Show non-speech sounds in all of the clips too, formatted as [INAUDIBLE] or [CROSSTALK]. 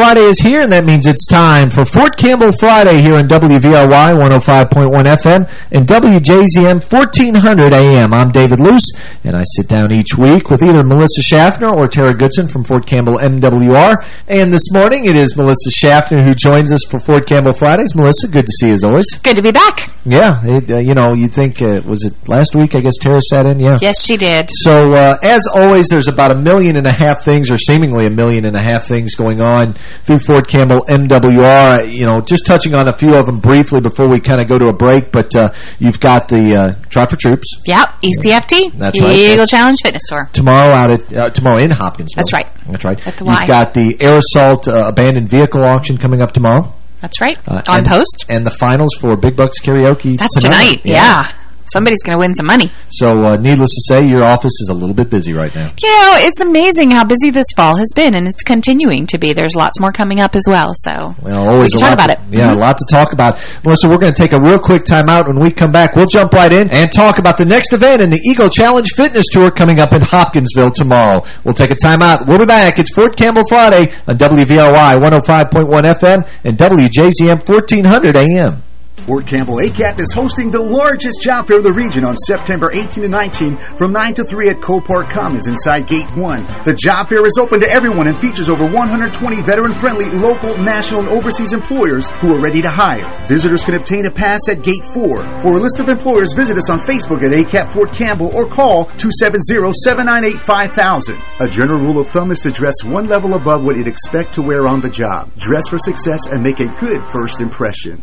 Friday is here, and that means it's time for Fort Campbell Friday here on WVRY 105.1 FM and WJZM 1400 AM. I'm David Luce, and I sit down each week with either Melissa Schaffner or Tara Goodson from Fort Campbell MWR. And this morning, it is Melissa Schaffner who joins us for Fort Campbell Fridays. Melissa, good to see you as always. Good to be back. Yeah, it, uh, you know, you think, uh, was it last week, I guess Tara sat in? Yeah. Yes, she did. So, uh, as always, there's about a million and a half things, or seemingly a million and a half things going on through Fort Campbell MWR. You know, just touching on a few of them briefly before we kind of go to a break, but uh, you've got the uh, Trot for Troops. Yep, ECFT. That's right. Eagle That's Challenge Fitness Tour. Tomorrow out at uh, tomorrow in Hopkinsville. That's right. That's right. At the You've got the Air Assault uh, Abandoned Vehicle Auction coming up tomorrow. That's right. Uh, On and- post. And the finals for Big Bucks Karaoke That's tonight. Yeah. Somebody's going to win some money. So, uh, needless to say, your office is a little bit busy right now. You know, it's amazing how busy this fall has been, and it's continuing to be. There's lots more coming up as well, so Well, always we talk about to- it. Yeah, Mhm. a lot to talk about. Melissa, we're going to take a real quick time out. When we come back, we'll jump right in and talk about the next event in the Eagle Challenge Fitness Tour coming up in Hopkinsville tomorrow. We'll take a time out. We'll be back. It's Fort Campbell Friday on WVRY 105.1 FM and WJZM 1400 AM. Fort Campbell ACAP is hosting the largest job fair of the region on September 18 and 19 from 9 to 3 at Cole Park Commons inside Gate 1. The job fair is open to everyone and features over 120 veteran-friendly local, national, and overseas employers who are ready to hire. Visitors can obtain a pass at Gate 4. For a list of employers, visit us on Facebook at ACAP Fort Campbell or call 270-798-5000. A general rule of thumb is to dress one level above what you'd expect to wear on the job. Dress for success and make a good first impression.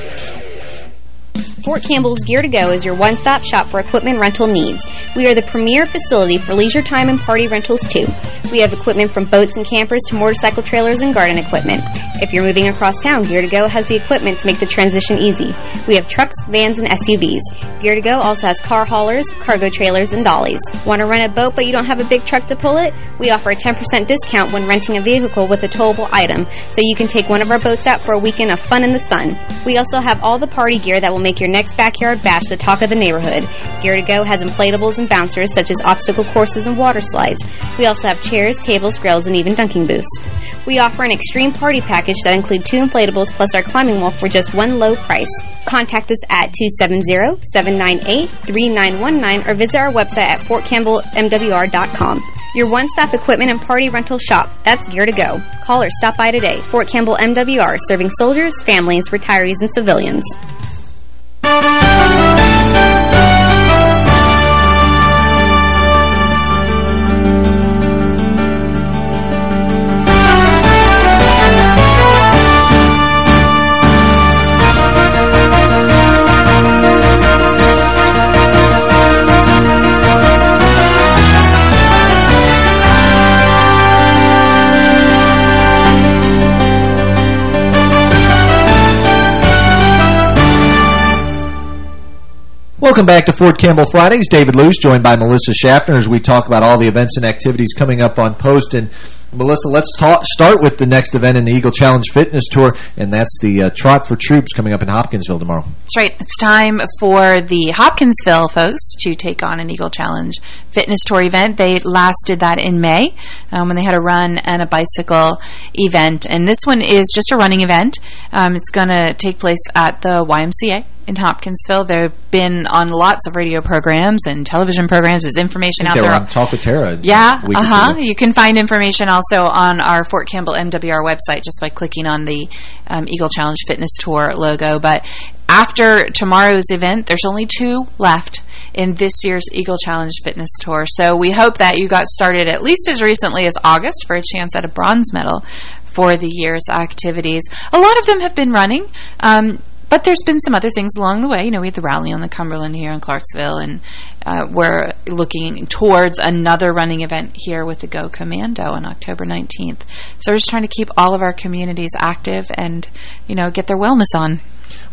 Fort Campbell's Gear to Go is your one-stop shop for equipment rental needs. We are the premier facility for leisure time and party rentals too. We have equipment from boats and campers to motorcycle trailers and garden equipment. If you're moving across town, Gear to Go has the equipment to make the transition easy. We have trucks, vans, and SUVs. Gear to Go also has car haulers, cargo trailers, and dollies. Want to rent a boat but you don't have a big truck to pull it? We offer a 10% discount when renting a vehicle with a towable item, so you can take one of our boats out for a weekend of fun in the sun. We also have all the party gear that will make your next backyard bash the talk of the neighborhood. Gear to Go has inflatables and bouncers such as obstacle courses and water slides. We also have chairs, tables, grills, and even dunking booths. We offer an extreme party package that includes two inflatables plus our climbing wall for just one low price. Contact us at 270-798-3919 or visit our website at fortcampbellmwr.com. Your one-stop equipment and party rental shop. That's Gear to Go. Call or stop by today. Fort Campbell MWR, serving soldiers, families, retirees, and civilians. Welcome back to Fort Campbell Fridays. David Luce, joined by Melissa Schaffner as we talk about all the events and activities coming up on Post. And Melissa, let's talk, start with the next event in the Eagle Challenge Fitness Tour, and that's the uh, Trot for Troops coming up in Hopkinsville tomorrow. That's right. It's time for the Hopkinsville folks to take on an Eagle Challenge fitness tour event. They last did that in May um, when they had a run and a bicycle event. And this one is just a running event. Um, it's going to take place at the YMCA in Hopkinsville. They've been on lots of radio programs and television programs. There's information out they there. were on Talk with Tara. Yeah, a week or two uh-huh. You can find information also on our Fort Campbell MWR website just by clicking on the um, Eagle Challenge Fitness Tour logo. But after tomorrow's event, there's only two left in this year's Eagle Challenge Fitness Tour. So we hope that you got started at least as recently as August for a chance at a bronze medal for the year's activities. A lot of them have been running. Um, but there's been some other things along the way. You know, we had the rally on the Cumberland here in Clarksville, and uh, we're looking towards another running event here with the Go Commando on October 19th. So we're just trying to keep all of our communities active and, you know, get their wellness on.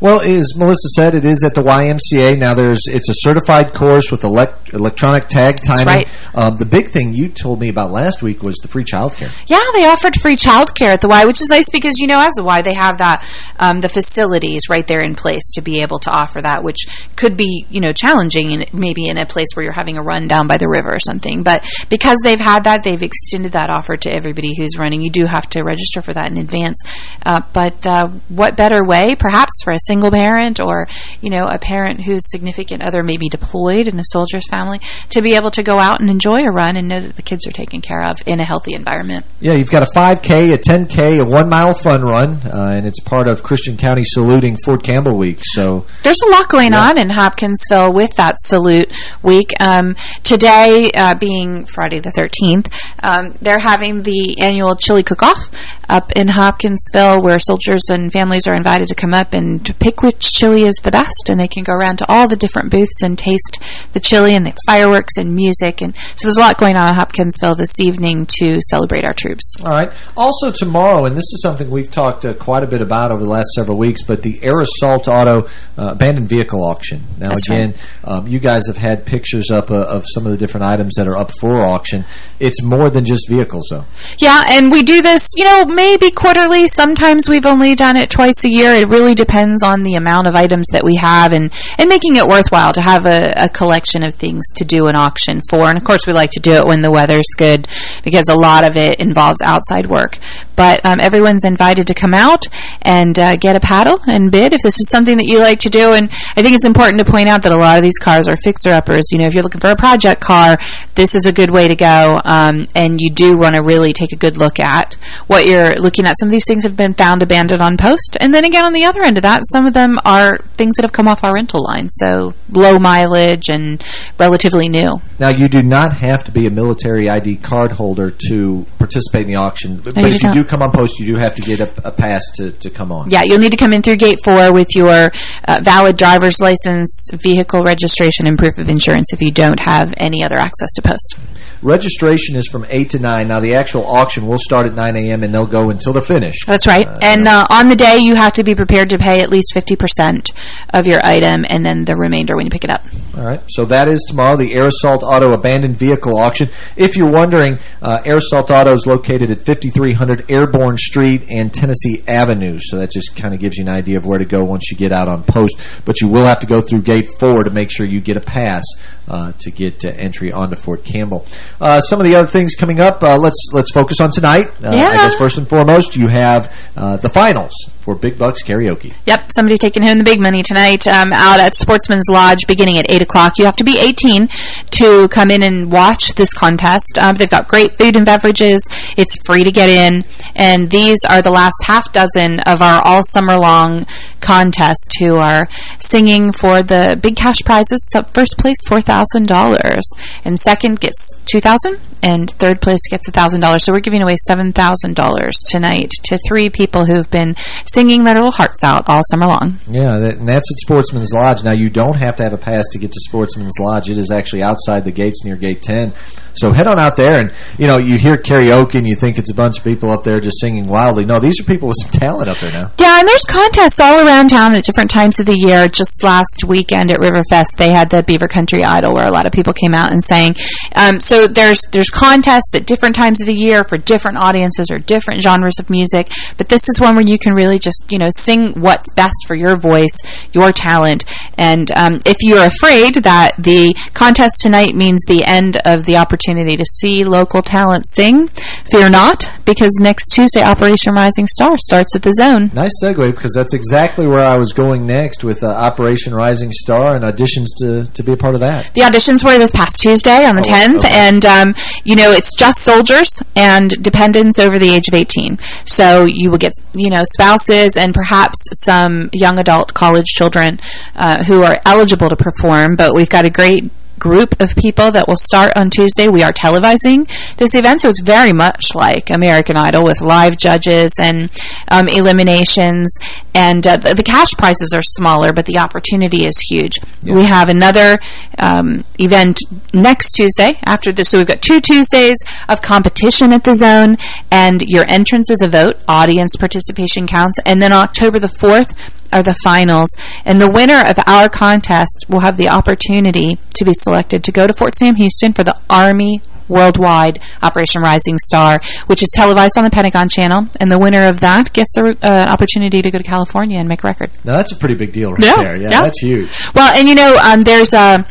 Well, as Melissa said, it is at the YMCA. Now, there's it's a certified course with elect electronic tag timing. right. Um, the big thing you told me about last week was the free childcare. Yeah, they offered free childcare at the Y, which is nice because, you know, as a Y, they have that, um, the facilities right there in place to be able to offer that, which could be, you know, challenging in, maybe in a place where you're having a run down by the river or something. But because they've had that, they've extended that offer to everybody who's running. You do have to register for that in advance. Uh, but uh, what better way, perhaps, for a single parent or, you know, a parent whose significant other may be deployed in a soldier's family to be able to go out and enjoy a run and know that the kids are taken care of in a healthy environment. Yeah, you've got a 5K, a 10K, a one-mile fun run, uh, and it's part of Christian County Saluting Fort Campbell Week. So There's a lot going on in Hopkinsville with that salute week. Um, today, uh, being Friday the 13th, um, they're having the annual chili cook-off up in Hopkinsville where soldiers and families are invited to come up and to pick which chili is the best and they can go around to all the different booths and taste the chili and the fireworks and music. And so there's a lot going on in Hopkinsville this evening to celebrate our troops. All right. Also tomorrow, and this is something we've talked uh, quite a bit about over the last several weeks, but the Air Assault Auto uh, abandoned vehicle auction. Now, That's again, um, you guys have had pictures up uh, of some of the different items that are up for auction. It's more than just vehicles, though. Yeah, and we do this, you know, maybe quarterly. Sometimes we've only done it twice a year. It really depends on the amount of items that we have and, and making it worthwhile to have a, a collection of things to do an auction for. And, of course, we like to do it when the weather's good because a lot of it involves outside work. But um, everyone's invited to come out and uh, get a paddle and bid if this is something that you like to do. And I think it's important to point out that a lot of these cars are fixer-uppers. You know, if you're looking for a project car, this is a good way to go. Um, and you do want to really take a good look at what you're looking at. Some of these things have been found abandoned on post. And then again, on the other end of that, some of them are things that have come off our rental line. So low mileage and relatively new. Now, you do not have to be a military ID card holder to participate in the auction. But you if you not. do come on post, you do have to get a, a pass to, to come on. Yeah, you'll need to come in through gate four with your uh, valid driver's license, vehicle registration, and proof of insurance if you don't have any other access to post. Registration is from 8 to 9. Now, the actual auction will start at 9 a.m. and they'll go until they're finished. That's right. Uh, and uh, on the day, you have to be prepared to pay at least 50% of your item and then the remainder when you pick it up. All right, so that is tomorrow, the Air Assault Auto Abandoned Vehicle Auction. If you're wondering, uh, Air Assault Auto is located at 5300 Airborne Street and Tennessee Avenue, so that just kind of gives you an idea of where to go once you get out on post. But you will have to go through Gate 4 to make sure you get a pass uh, to get uh, entry onto Fort Campbell. Uh, some of the other things coming up, uh, let's let's focus on tonight. Uh, I guess first and foremost, you have uh, the finals for Big Bucks Karaoke. Yep, somebody's taking home the big money tonight um, out at Sportsman's Lodge beginning at 8 o'clock. You have to be 18 to come in and watch this contest. Um, they've got great food and beverages. It's free to get in. And these are the last half dozen of our all summer long contest who are singing for the big cash prizes. So first place, $4,000. And second gets 2000 and third place gets $1,000. So we're giving away $7,000 tonight to three people who've been singing their little hearts out all summer long. Yeah, that, and that's at Sportsman's Lodge. Now, you don't have to have a pass to get to Sportsman's Lodge. It is actually outside the gates near Gate 10. So head on out there, and, you know, you hear karaoke and you think it's a bunch of people up there just singing wildly. No, these are people with some talent up there now. Yeah, and there's contests all around town at different times of the year. Just last weekend at Riverfest, they had the Beaver Country Idol where a lot of people came out and sang. Um, so there's there's contests at different times of the year for different audiences or different genres of music. But this is one where you can really just you know sing what's best for your voice, your talent. And um, if you're afraid that the contest tonight means the end of the opportunity to see local talent sing, fear not, because next Tuesday Operation Rising Star starts at the Zone. Nice segue, because that's exactly where I was going next with uh, Operation Rising Star and auditions to, to be a part of that. The auditions were this past Tuesday on the Oh, 10th, okay. and, um, you know, it's just soldiers and dependents over the age of 18. So you will get, you know, spouses and perhaps some young adult college children uh, who are eligible to perform, but we've got a great group of people that will start on Tuesday. We are televising this event, so it's very much like American Idol with live judges and um, eliminations. And uh, the, the, cash prizes are smaller, but the opportunity is huge. Yeah. We have another um, event next Tuesday after this. So we've got two Tuesdays of competition at the zone, and your entrance is a vote. Audience participation counts. And then October the 4th, are the finals. And the winner of our contest will have the opportunity to be selected to go to Fort Sam Houston for the Army Worldwide Operation Rising Star, which is televised on the Pentagon Channel. And the winner of that gets an uh, opportunity to go to California and make a record. Now, that's a pretty big deal right yeah, there. Yeah, yeah, that's huge. Well, and you know, um, there's a...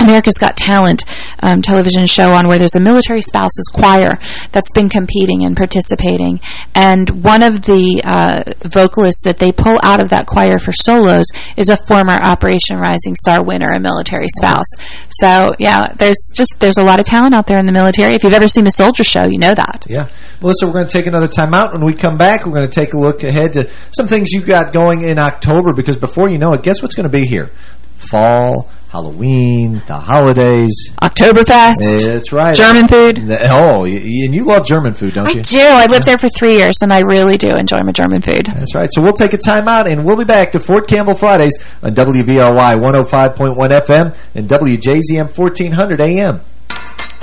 America's Got Talent um, television show on where there's a military spouses choir that's been competing and participating. And one of the uh, vocalists that they pull out of that choir for solos is a former Operation Rising Star winner, a military spouse. So, yeah, there's just there's a lot of talent out there in the military. If you've ever seen a soldier show, you know that. Yeah. Melissa, we're going to take another time out. When we come back, we're going to take a look ahead to some things you've got going in October because before you know it, guess what's going to be here? Fall Halloween, the holidays. Oktoberfest. That's right. German food. Oh, and you love German food, don't I you? I do. I lived there for three years, and I really do enjoy my German food. That's right. So we'll take a time out, and we'll be back to Fort Campbell Fridays on WVRY 105.1 FM and WJZM 1400 AM.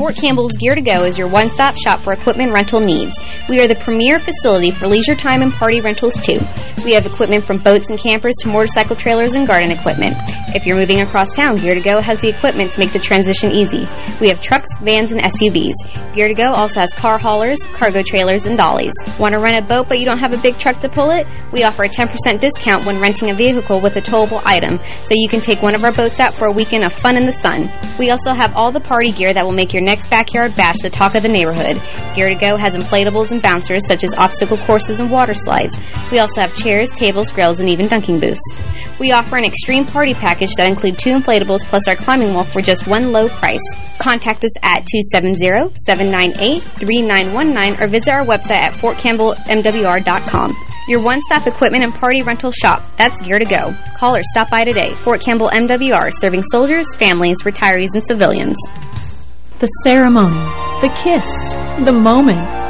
Fort Campbell's Gear to Go is your one-stop shop for equipment rental needs. We are the premier facility for leisure time and party rentals too. We have equipment from boats and campers to motorcycle trailers and garden equipment. If you're moving across town, Gear to Go has the equipment to make the transition easy. We have trucks, vans, and SUVs. Gear to Go also has car haulers, cargo trailers, and dollies. Want to rent a boat but you don't have a big truck to pull it? We offer a 10% discount when renting a vehicle with a towable item, so you can take one of our boats out for a weekend of fun in the sun. We also have all the party gear that will make your next backyard bash the talk of the neighborhood. Gear to Go has inflatables and bouncers such as obstacle courses and water slides. We also have chairs, tables, grills, and even dunking booths. We offer an extreme party package that includes two inflatables plus our climbing wall for just one low price. Contact us at 270-798-3919 or visit our website at fortcampbellmwr.com. Your one-stop equipment and party rental shop. That's Gear to Go. Call or stop by today. Fort Campbell MWR, serving soldiers, families, retirees, and civilians the ceremony, the kiss, the moment,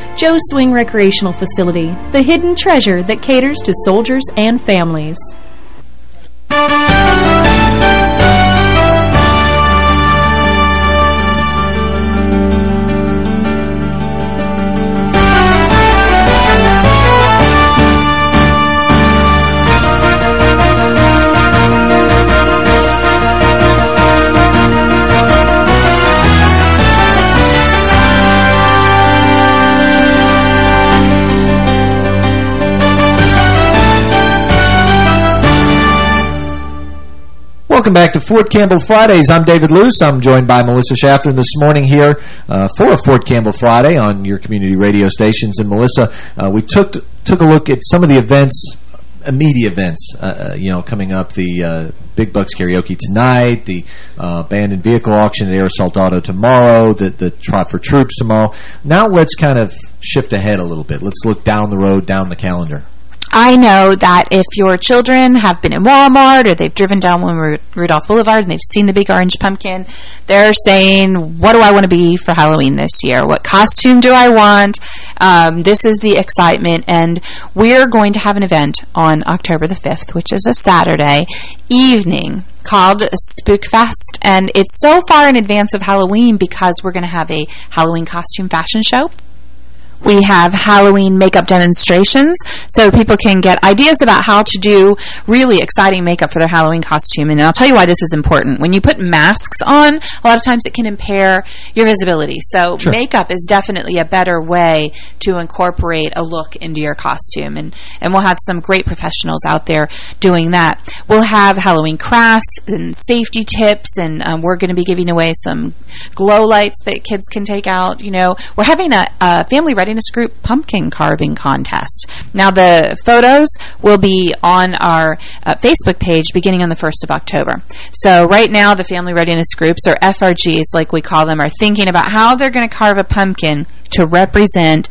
Joe's Swing Recreational Facility, the hidden treasure that caters to soldiers and families. Welcome back to Fort Campbell Fridays. I'm David Luce. I'm joined by Melissa Schaffner this morning here uh, for Fort Campbell Friday on your community radio stations. And Melissa, uh, we took took a look at some of the events, uh, media events, uh, uh, you know, coming up. The uh, Big Bucks Karaoke tonight, the abandoned vehicle auction at Air Assault Auto tomorrow, the, the Trot for Troops tomorrow. Now let's kind of shift ahead a little bit. Let's look down the road, down the calendar. I know that if your children have been in Walmart or they've driven down Rudolph Boulevard and they've seen the big orange pumpkin, they're saying, what do I want to be for Halloween this year? What costume do I want? Um, this is the excitement. And we're going to have an event on October the 5th, which is a Saturday evening called Spookfest. And it's so far in advance of Halloween because we're going to have a Halloween costume fashion show we have Halloween makeup demonstrations so people can get ideas about how to do really exciting makeup for their Halloween costume. And I'll tell you why this is important. When you put masks on, a lot of times it can impair your visibility. So sure. makeup is definitely a better way to incorporate a look into your costume. And, and we'll have some great professionals out there doing that. We'll have Halloween crafts and safety tips, and um, we're going to be giving away some glow lights that kids can take out. You know, we're having a, a family ready Readiness Group Pumpkin Carving Contest. Now, the photos will be on our uh, Facebook page beginning on the 1st of October. So right now, the Family Readiness Groups, or FRGs like we call them, are thinking about how they're going to carve a pumpkin to represent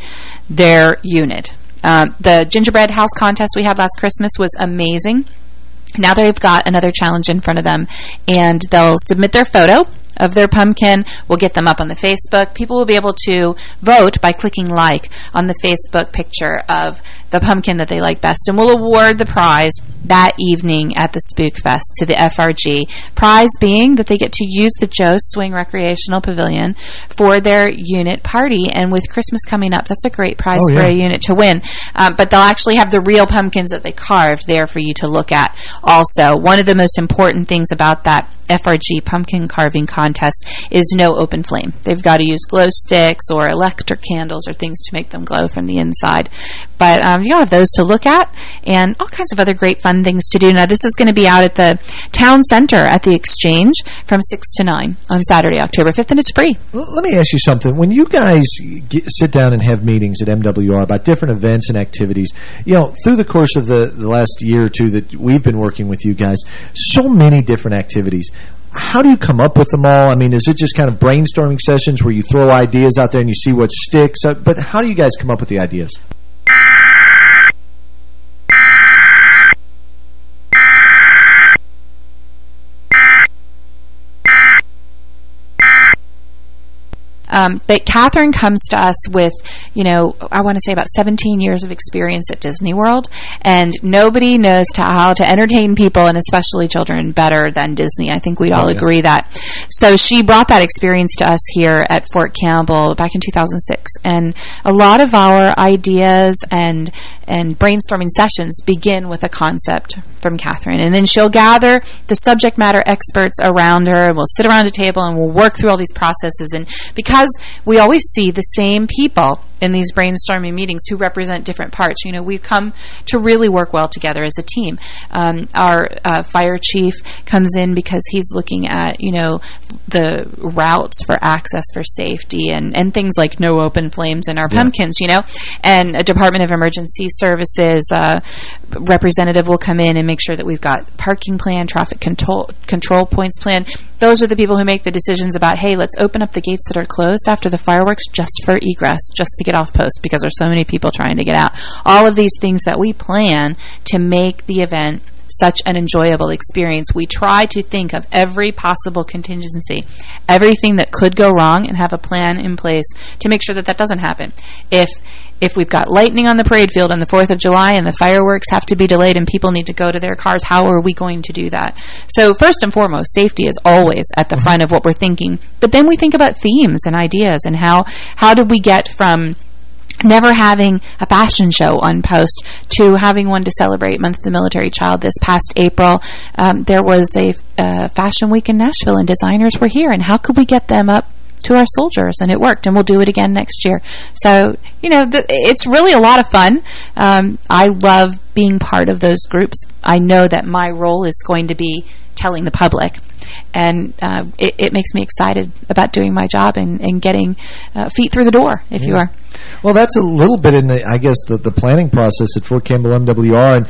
their unit. Um, the gingerbread house contest we had last Christmas was amazing. Now they've got another challenge in front of them, and they'll submit their photo of their pumpkin. We'll get them up on the Facebook. People will be able to vote by clicking like on the Facebook picture of the pumpkin that they like best. And we'll award the prize that evening at the Spook Fest to the FRG. Prize being that they get to use the Joe Swing Recreational Pavilion for their unit party. And with Christmas coming up, that's a great prize oh, yeah. for a unit to win. Um, but they'll actually have the real pumpkins that they carved there for you to look at also. One of the most important things about that FRG pumpkin carving contest is no open flame. They've got to use glow sticks or electric candles or things to make them glow from the inside. But um, you have those to look at and all kinds of other great fun things to do. Now, this is going to be out at the town center at the Exchange from 6 to 9 on Saturday, October 5th, and it's free. Let me ask you something. When you guys get, sit down and have meetings at MWR about different events and activities, you know, through the course of the, the last year or two that we've been working with you guys, so many different activities how do you come up with them all? I mean, is it just kind of brainstorming sessions where you throw ideas out there and you see what sticks? Uh, but how do you guys come up with the ideas? Um, but Catherine comes to us with, you know, I want to say about 17 years of experience at Disney World, and nobody knows to how to entertain people, and especially children, better than Disney. I think we'd all oh, yeah. agree that. So she brought that experience to us here at Fort Campbell back in 2006, and a lot of our ideas and and brainstorming sessions begin with a concept from Catherine, and then she'll gather the subject matter experts around her, and we'll sit around a table and we'll work through all these processes, and because we always see the same people in these brainstorming meetings who represent different parts. You know, we've come to really work well together as a team. Um, our uh, fire chief comes in because he's looking at, you know, the routes for access for safety and, and things like no open flames in our yeah. pumpkins, you know. And a Department of Emergency Services uh, representative will come in and make sure that we've got parking plan, traffic control, control points plan. Those are the people who make the decisions about, hey, let's open up the gates that are closed after the fireworks just for egress, just to get off post because there's so many people trying to get out. All of these things that we plan to make the event such an enjoyable experience. We try to think of every possible contingency, everything that could go wrong, and have a plan in place to make sure that that doesn't happen. If if we've got lightning on the parade field on the 4th of July and the fireworks have to be delayed and people need to go to their cars, how are we going to do that? So first and foremost, safety is always at the front of what we're thinking. But then we think about themes and ideas and how, how do we get from never having a fashion show on post to having one to celebrate Month of the Military Child this past April. Um, there was a uh, fashion week in Nashville and designers were here and how could we get them up to our soldiers and it worked and we'll do it again next year. So, you know, it's really a lot of fun. Um, I love being part of those groups. I know that my role is going to be telling the public and uh, it, it, makes me excited about doing my job and, and getting uh, feet through the door, if yeah. you are. Well, that's a little bit in the, I guess, the, the planning process at Fort Campbell MWR, and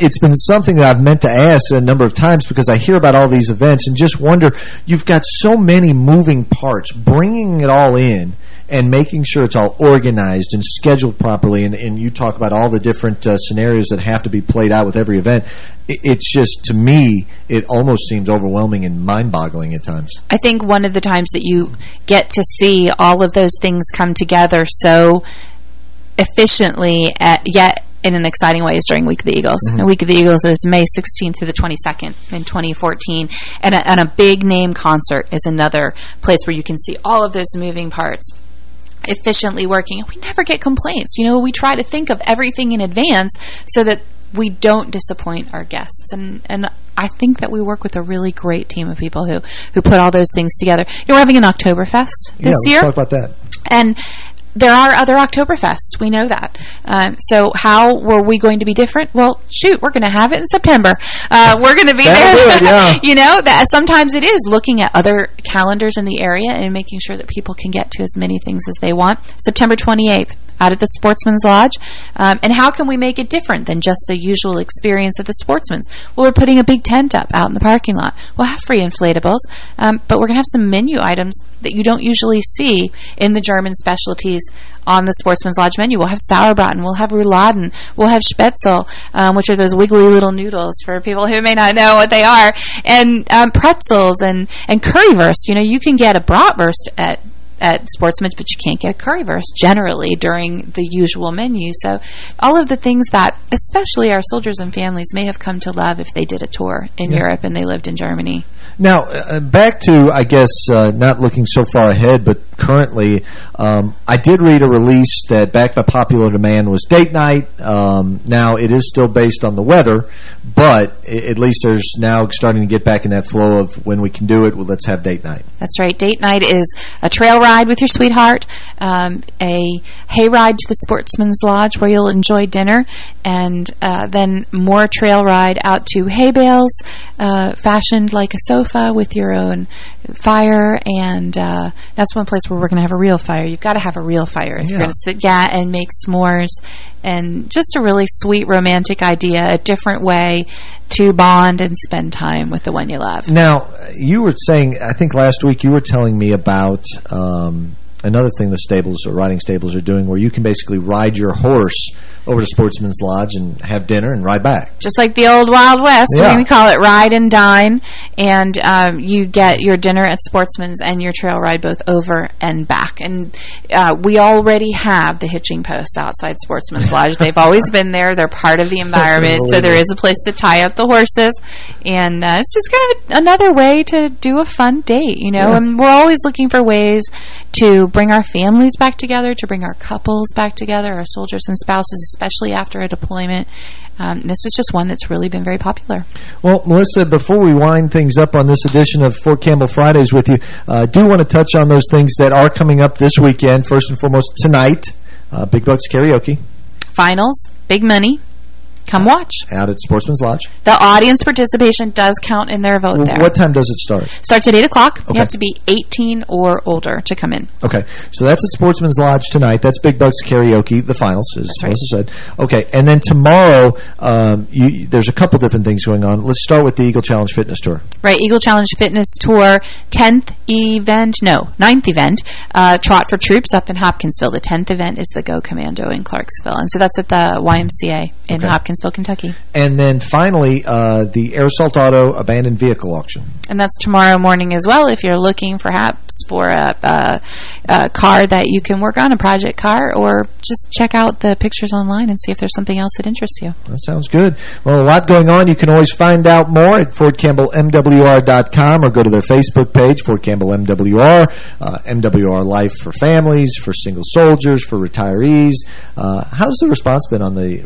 it's been something that I've meant to ask a number of times because I hear about all these events and just wonder, you've got so many moving parts, bringing it all in and making sure it's all organized and scheduled properly. And, and you talk about all the different uh, scenarios that have to be played out with every event. It, it's just, to me, it almost seems overwhelming and mind-boggling at times. I think one of the times that you get to see all of those things come together so efficiently, at, yet in an exciting way is during Week of the Eagles. Mm-hmm. Week of the Eagles is May 16th to the 22nd in 2014. And a, and a big name concert is another place where you can see all of those moving parts efficiently working. We never get complaints. You know, we try to think of everything in advance so that we don't disappoint our guests. And and I think that we work with a really great team of people who who put all those things together. You know, we're having an Oktoberfest this yeah, let's year. talk about that. And there are other Oktoberfests. We know that. Um, so how were we going to be different? Well, shoot, we're going to have it in September. Uh, we're going to be there. it, yeah. [LAUGHS] you know, that sometimes it is looking at other calendars in the area and making sure that people can get to as many things as they want. September 28th out at the Sportsman's Lodge. Um, and how can we make it different than just a usual experience at the Sportsman's? Well, we're putting a big tent up out in the parking lot. We'll have free inflatables, um, but we're going to have some menu items that you don't usually see in the German specialties on the Sportsman's Lodge menu. We'll have sauerbraten, we'll have rouladen, we'll have spätzle, um, which are those wiggly little noodles for people who may not know what they are, and um, pretzels and, and currywurst. You know, you can get a bratwurst at at Sportsman's, but you can't get currywurst generally during the usual menu. So all of the things that, especially our soldiers and families, may have come to love if they did a tour in Yeah. Europe and they lived in Germany. Now, uh, back to, I guess, uh, not looking so far ahead, but currently, um, I did read a release that, back by popular demand, was date night. Um, now, it is still based on the weather, but at least there's now starting to get back in that flow of when we can do it, well, let's have date night. That's right. Date night is a trail ride with your sweetheart, um, a hay ride to the Sportsman's Lodge where you'll enjoy dinner, and uh, then more trail ride out to hay bales, uh, fashioned like a sofa with your own fire, and uh, that's one place where we're going to have a real fire. You've got to have a real fire if you're going to sit, yeah, and make s'mores, and just a really sweet romantic idea, a different way to bond and spend time with the one you love. Now, you were saying, I think last week you were telling me about um, um, another thing the stables or riding stables are doing where you can basically ride your horse over to Sportsman's Lodge and have dinner and ride back. just like the old Wild West. Yeah. We call it ride and dine, and um, you get your dinner at Sportsman's and your trail ride both over and back. And uh, we already have the hitching posts outside Sportsman's Lodge. [LAUGHS] They've always been there. They're part of the environment, so there is a place to tie up the horses, and uh, it's just kind of another way to do a fun date, you know. Yeah. And we're always looking for ways to bring our families back together, to bring our couples back together, our soldiers and spouses, especially after a deployment. Um, this is just one that's really been very popular. Well, Melissa, before we wind things up on this edition of Fort Campbell Fridays with you, uh, I do want to touch on those things that are coming up this weekend. First and foremost, tonight, uh, Big Bucks Karaoke Finals, big money. Come watch. out at Sportsman's Lodge. The audience participation does count in their vote W- there. What time does it start? Starts at 8 o'clock. Okay. You have to be 18 or older to come in. Okay, so that's at Sportsman's Lodge tonight. That's Big Bucks Karaoke, the finals, as right. Said. Okay, and then tomorrow, um, you, there's a couple different things going on. Let's start with the Eagle Challenge Fitness Tour. Right, Eagle Challenge Fitness Tour, 10th event, no, 9th event, uh, Trot for Troops up in Hopkinsville. The 10th event is the Go Commando in Clarksville. And so that's at the YMCA in Okay. Hopkinsville, Kentucky. And then finally, uh, the Air Assault Auto Abandoned Vehicle Auction. And that's tomorrow morning as well if you're looking perhaps for a, a, a car that you can work on, a project car, or just check out the pictures online and see if there's something else that interests you. That sounds good. Well, a lot going on. You can always find out more at FortCampbellMWR.com or go to their Facebook page, Fort Campbell MWR, uh, MWR Life for families, for single soldiers, for retirees. Uh, how's the response been on the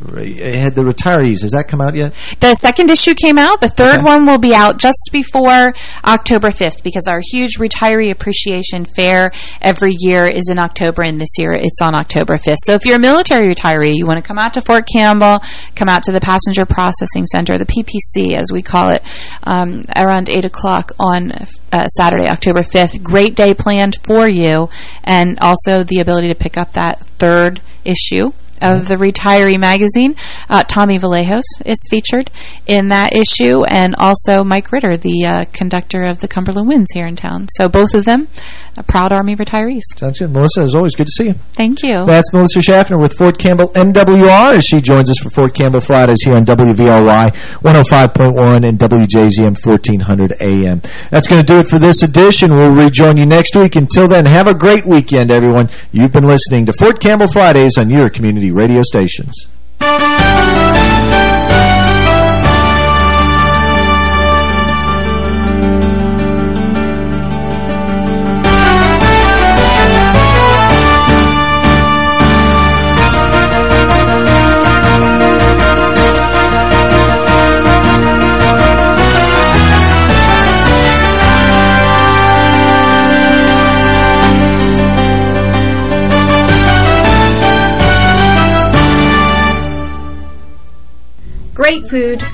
had the retirees? Has that come out yet? The second issue came out. The third Okay. one will be out just before October 5th because our huge retiree appreciation fair every year is in October, and this year it's on October 5th. So if you're a military retiree, you want to come out to Fort Campbell, come out to the Passenger Processing Center, the PPC as we call it, um, around 8 o'clock on uh, Saturday, October 5th. Great day planned for you, and also the ability to pick up that third issue of the retiree magazine. Uh, Tommy Vallejos is featured in that issue, and also Mike Ritter, the uh, conductor of the Cumberland Winds here in town. So both of them proud Army retirees. Sounds good. Melissa, as always, good to see you. Thank you. That's Melissa Schaffner with Fort Campbell MWR as she joins us for Fort Campbell Fridays here on WVRY 105.1 and WJZM 1400 AM. That's going to do it for this edition. We'll rejoin you next week. Until then, have a great weekend, everyone. You've been listening to Fort Campbell Fridays on your community radio stations.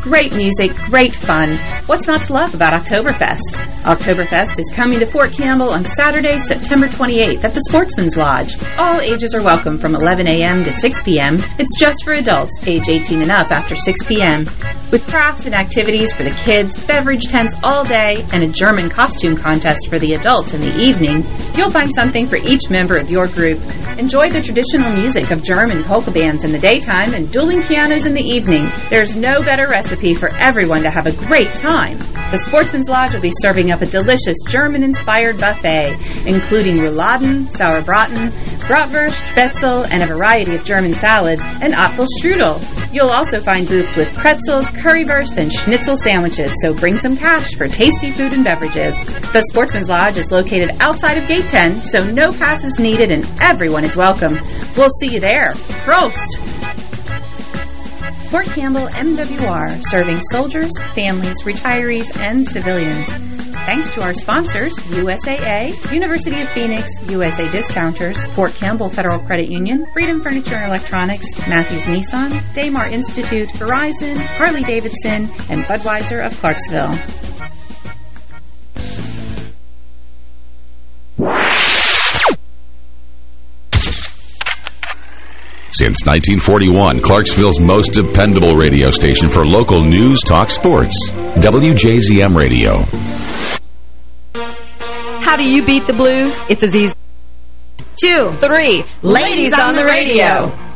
Great music, great fun. What's not to love about Oktoberfest? Oktoberfest is coming to Fort Campbell on Saturday, September 28th at the Sportsman's Lodge. All ages are welcome from 11 a.m. to 6 p.m. It's just for adults, age 18 and up after 6 p.m. With crafts and activities for the kids, beverage tents all day, and a German costume contest for the adults in the evening, you'll find something for each member of your group. Enjoy the traditional music of German polka bands in the daytime and dueling pianos in the evening. There's no better recipe for everyone to have a great time. The Sportsman's Lodge will be serving up a delicious German-inspired buffet, including rouladen, sauerbraten, bratwurst, spätzle, and a variety of German salads, and Apfelstrudel. You'll also find booths with pretzels, currywurst, and schnitzel sandwiches, so bring some cash for tasty food and beverages. The Sportsman's Lodge is located outside of Gate 10, so no pass is needed and everyone is welcome. We'll see you there. Prost! Fort Campbell MWR, serving soldiers, families, retirees, and civilians. Thanks to our sponsors, USAA, University of Phoenix, USA Discounters, Fort Campbell Federal Credit Union, Freedom Furniture and Electronics, Matthews Nissan, Daymar Institute, Verizon, Harley Davidson, and Budweiser of Clarksville. Since 1941, Clarksville's most dependable radio station for local news, talk, sports. WJZM Radio. How do you beat the blues? It's as easy. Two, three, ladies on the radio.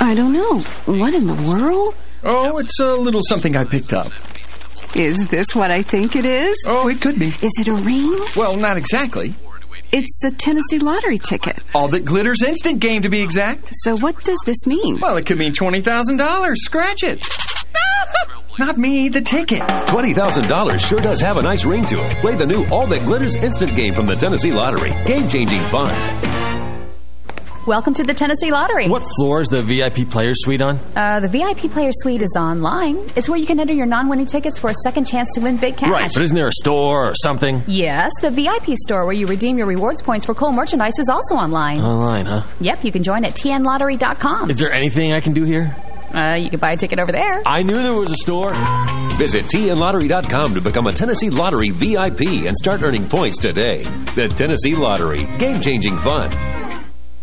I don't know. What in the world? Oh, it's a little something I picked up. Is this what I think it is? Oh, it could be. Is it a ring? Well, not exactly. It's a Tennessee lottery ticket. All that glitters instant game, to be exact. So what does this mean? Well, it could mean $20,000. Scratch it. [LAUGHS] Not me, the ticket. $20,000 sure does have a nice ring to it. Play the new All That Glitters instant game from the Tennessee Lottery. Game-changing fun. Welcome to the Tennessee Lottery. What floor is the VIP Player Suite on? Uh, the VIP Player Suite is online. It's where you can enter your non-winning tickets for a second chance to win big cash. Right, but isn't there a store or something? Yes, the VIP store where you redeem your rewards points for cool merchandise is also online. Online, huh? Yep, you can join at tnlottery.com. Is there anything I can do here? Uh, you can buy a ticket over there. I knew there was a store. Visit tnlottery.com to become a Tennessee Lottery VIP and start earning points today. The Tennessee Lottery. Game-changing fun.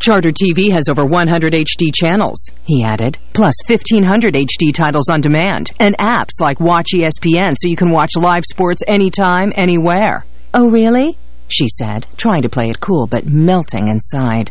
Charter TV has over 100 HD channels, he added, plus 1,500 HD titles on demand, and apps like Watch ESPN so you can watch live sports anytime, anywhere. Oh, really? She said, trying to play it cool but melting inside.